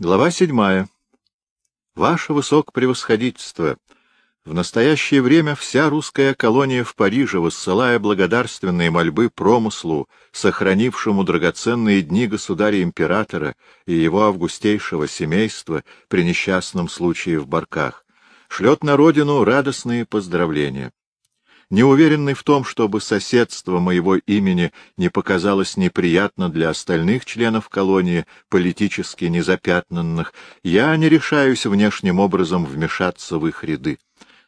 Глава седьмая. Ваше Высокопревосходительство, в настоящее время вся русская колония в Париже, высылая благодарственные мольбы промыслу, сохранившему драгоценные дни государя-императора и его августейшего семейства при несчастном случае в Барках, шлет на родину радостные поздравления неуверенный в том, чтобы соседство моего имени не показалось неприятно для остальных членов колонии, политически незапятнанных, я не решаюсь внешним образом вмешаться в их ряды.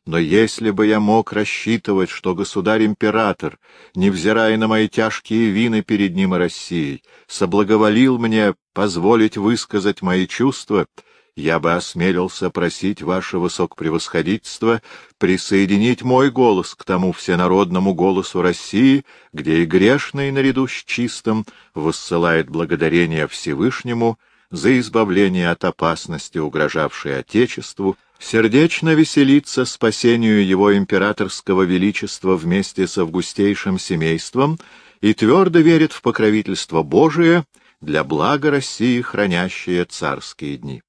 Но если бы я мог рассчитывать, что государь-император, невзирая на мои тяжкие вины перед ним и Россией, соблаговолил мне позволить высказать мои чувства, я бы осмелился просить ваше высокопревосходительство присоединить мой голос к тому всенародному голосу России, где и грешный наряду с чистым воссылает благодарение Всевышнему за избавление от опасности, угрожавшей Отечеству, сердечно веселиться спасению его императорского величества вместе с августейшим семейством и твердо верит в покровительство Божие для блага России, хранящее царские дни.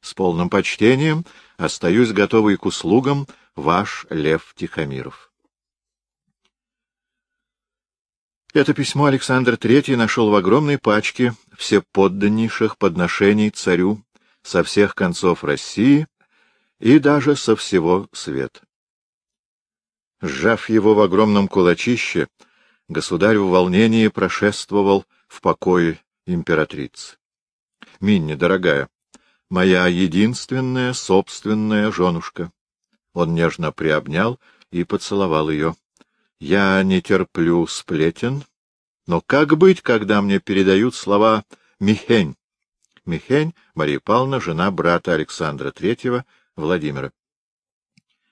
С полным почтением остаюсь готовый к услугам ваш Лев Тихомиров. Это письмо Александр III нашел в огромной пачке всеподданнейших подношений царю со всех концов России и даже со всего света. Сжав его в огромном кулачище, государь в волнении прошествовал в покое императрицы. — Минни, дорогая, моя единственная собственная женушка. Он нежно приобнял и поцеловал ее. Я не терплю сплетен, но как быть, когда мне передают слова «Михень»? Михень — Мария Павловна, жена брата Александра Третьего, Владимира.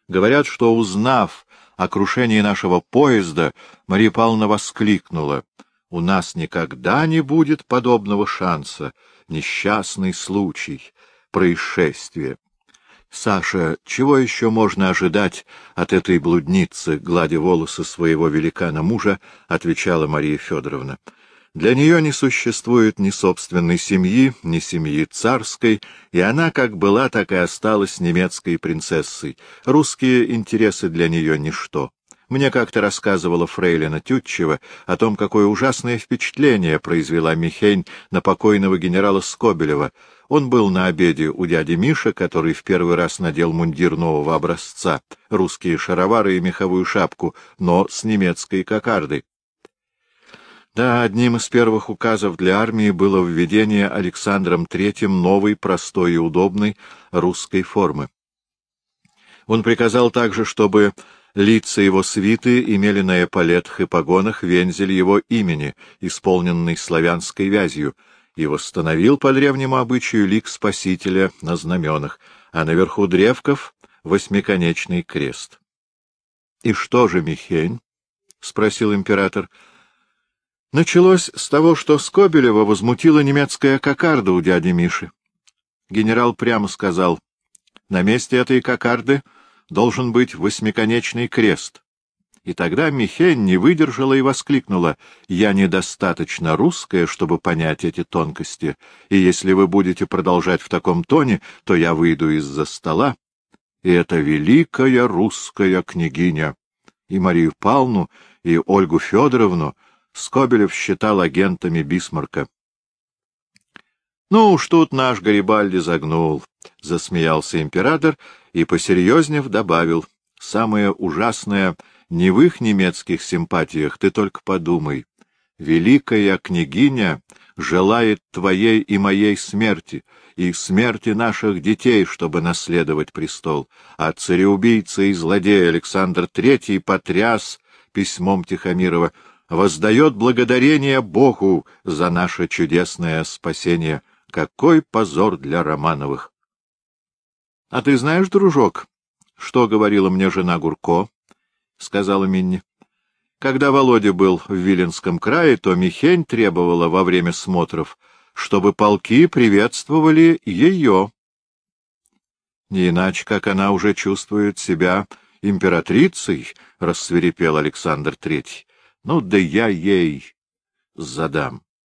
Говорят, что, узнав о крушении нашего поезда, Мария Павловна воскликнула. «У нас никогда не будет подобного шанса. Несчастный случай происшествие. Саша, чего еще можно ожидать от этой блудницы, гладя волосы своего великана мужа, отвечала Мария Федоровна. Для нее не существует ни собственной семьи, ни семьи царской, и она как была, так и осталась немецкой принцессой. Русские интересы для нее — ничто. Мне как-то рассказывала фрейлина Тютчева о том, какое ужасное впечатление произвела Михень на покойного генерала Скобелева. Он был на обеде у дяди Миша, который в первый раз надел мундир нового образца, русские шаровары и меховую шапку, но с немецкой кокардой. Да, одним из первых указов для армии было введение Александром Третьим новой, простой и удобной русской формы. Он приказал также, чтобы Лица его свиты имели на эполетах и погонах вензель его имени, исполненный славянской вязью, и восстановил по древнему обычаю лик Спасителя на знаменах, а наверху древков — восьмиконечный крест. — И что же, Михень? — спросил император. — Началось с того, что Скобелева возмутила немецкая кокарда у дяди Миши. Генерал прямо сказал, — на месте этой кокарды — должен быть восьмиконечный крест. И тогда Михень не выдержала и воскликнула, «Я недостаточно русская, чтобы понять эти тонкости, и если вы будете продолжать в таком тоне, то я выйду из-за стола». И это великая русская княгиня. И Марию Павловну, и Ольгу Федоровну Скобелев считал агентами Бисмарка. Ну уж тут наш Гарибальди загнул, — засмеялся император и, посерьезнев, добавил. — Самое ужасное не в их немецких симпатиях, ты только подумай. Великая княгиня желает твоей и моей смерти, и смерти наших детей, чтобы наследовать престол, а цареубийца и злодей Александр Третий потряс письмом Тихомирова, воздает благодарение Богу за наше чудесное спасение — какой позор для Романовых! — А ты знаешь, дружок, что говорила мне жена Гурко? — сказала Минни. Когда Володя был в Виленском крае, то Михень требовала во время смотров, чтобы полки приветствовали ее. Не иначе, как она уже чувствует себя императрицей, — рассверепел Александр Третий. Ну да я ей задам.